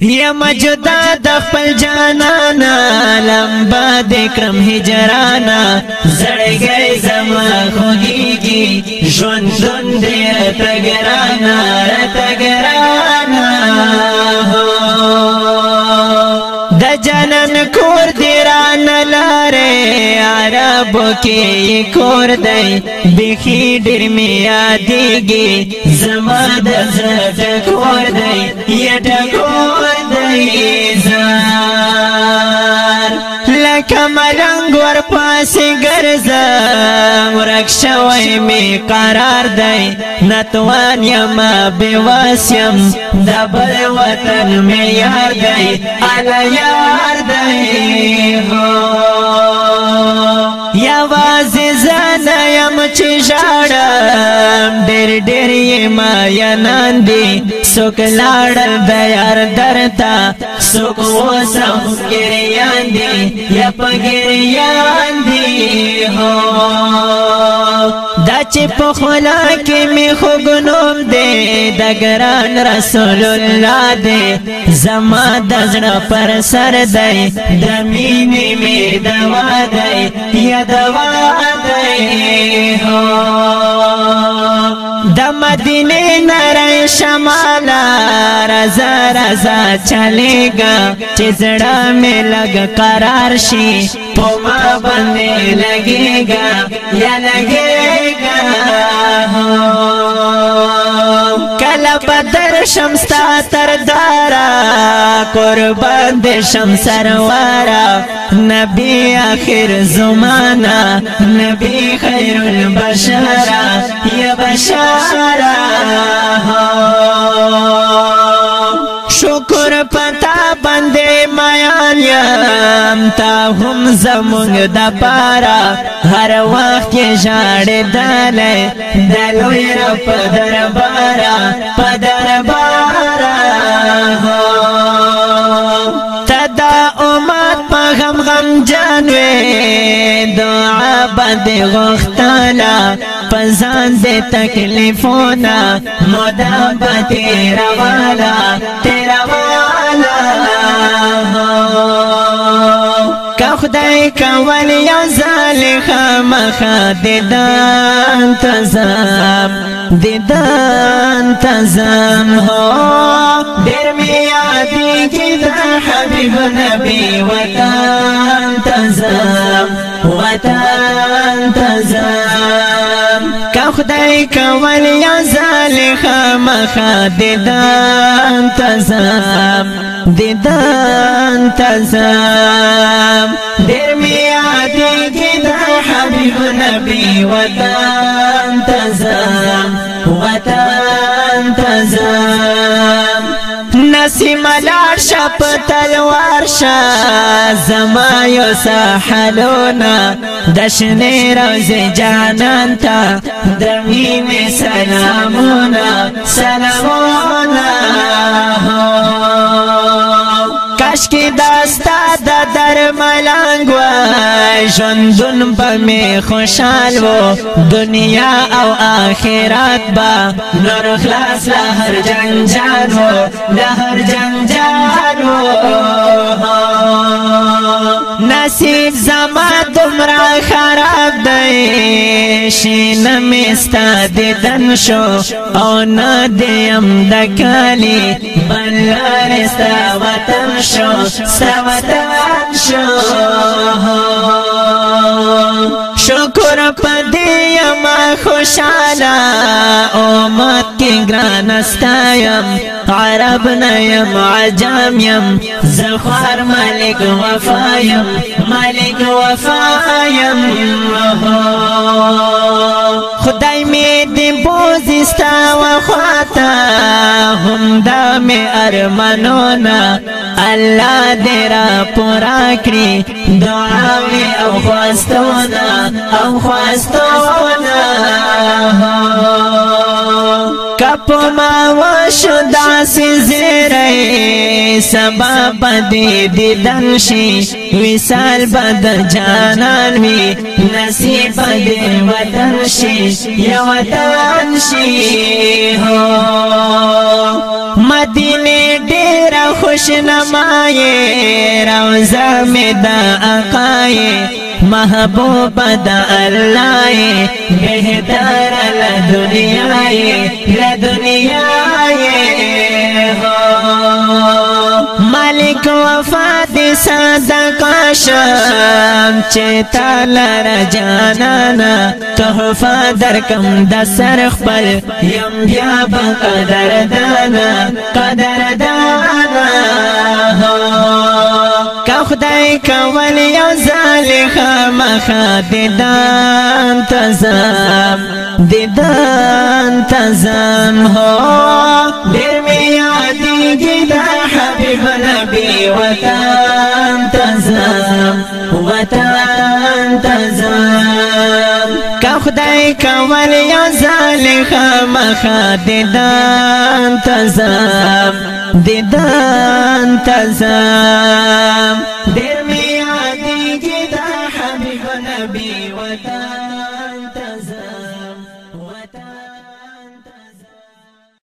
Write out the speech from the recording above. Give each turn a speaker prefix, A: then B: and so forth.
A: یا مجدا د خپل جانانا لمبا د کرم هجرانا زړګي زما خوږيږي ژوند ژوند دې تګرانا تګرانا د جانا عرب کې کور دی بخي ډېر می یادېږي زما د زړه کور دی یا ټکور دی زار لکه ملنګ ور پاسې ګرځا ورک شوی می قرار دی نتوان یم به واسیم د بل وطن می یار دی انا یار دی هو یا وازی زانا یم چی جاڑم ڈیر ڈیر یما ینان دی سوک لارل دیار درتا سوک وسا گریان دی یا پا گریان دی ہو دا چې په خلا کې می خوګنوم دې د ګران رسول الله دې زما د زړه پر سر دې د مینې می دوا دې یا دوا دې هو د مدینه نره شمالا رضا رضا چلےگا چې زړه مې لګ قرار شي په ما باندې لګېگا یا لګې کلا بدر شمستا تردارا قربان دے شم سروارا نبی آخر زمانہ نبی خیر البشارہ یا بشارہ غلام تا هم زمونږ د پارا هر وخت یې ژاړې داله د لوی رب دربارا په دربارا تدا امت په غم غم جانوي دعا باندې غختاله پزان دے تکلیفونا مدام با تیرا والا تیرا والا دای کول یو زالخ مخا دیدان تزام دیدان تزام هو دیر می یادی کی دا حبیب نبی وطن تزام وطن تزام که خدای کول یو زالخ مخا دیدان تزام دیدان تزام دیر میادی کی دا حبیب نبی ودان تزام ودان تزام نسیم لار شپ تلوار شا زما یو ساحلونا دشنی روز جانان تا درمی می سلامونا سلامونا کاش کې داستا د درملنګ و ژوندون په می خوشحال وو دنیا او آخرت با نور خلاص له هر جنجال وو له هر جنجال وو نصیب زما تمرا خراب دی شینه مستا د دن شو او نه دیم د کالی بلار ستا وطن شو ستا وطن شو خوشالا امت کې ګران استایم عرب نه يم عجم يم زخر ملک وفایم ملک وفایم خدای می دې بوزستا وخاطا هم دا می ارمانونه الله دې را پورا کړی دعا می او خواستونه او خواستونه کپ ما وشو داسې زیری سبا پدې دیدن شي وصال بد جانان می نصیب دې وطن شي یا وطن شي هو مدینه ډېر خوش نمایې روزه می د اقایې محبوب دا اللہ بہتر لدنیا لدنیا زکا شم چې تالر جانانا تحفه درکم د سر خپل یم بیا به قدر دانا قدر دانا که خدای کول یو زالخه مخه دیدان تزم دیدان تزم هو دیر می یادیگی دا حبیب نبی وطن کوي کول یا ظالخه مخه دیدان تزام دیدان تزام دیر